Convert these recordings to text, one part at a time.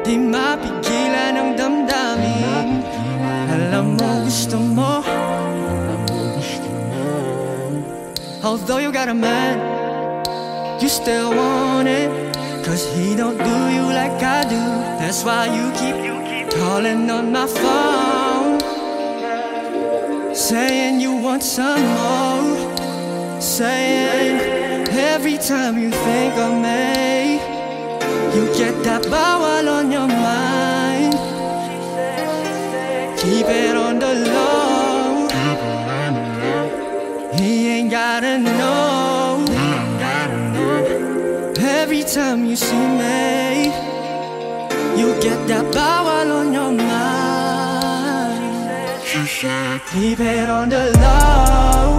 Di mapigilan ang damdamin Alam mo gusto mo Although you got a man You still want it. Cause he don't do you like I do. That's why you keep calling on my phone Saying you want some more. Saying every time you think of me You get that bowel on your mind. Keep it on the low. He ain't gotta know. Every time you see me You get that bowel on your mind Keep it on the low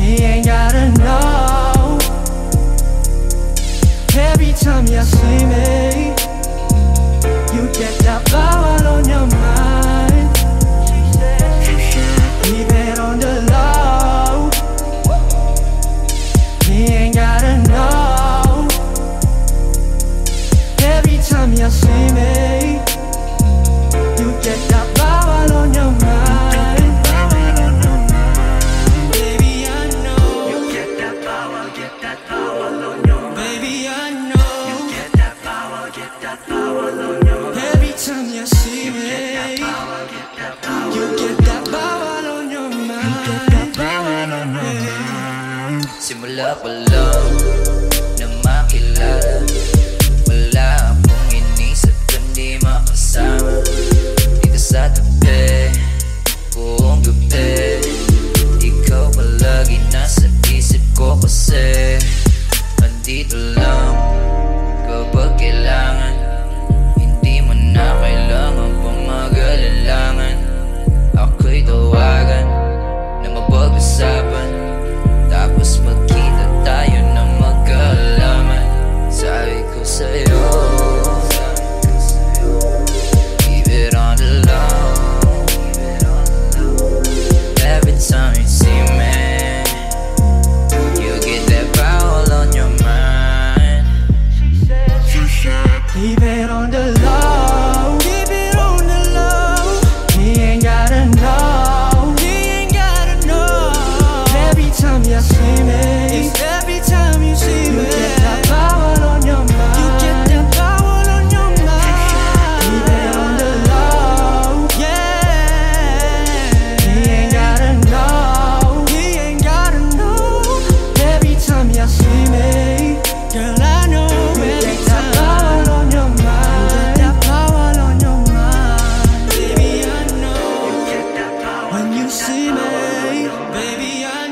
He ain't gotta know Every time you see me Simula pa lang na makilala. baby. I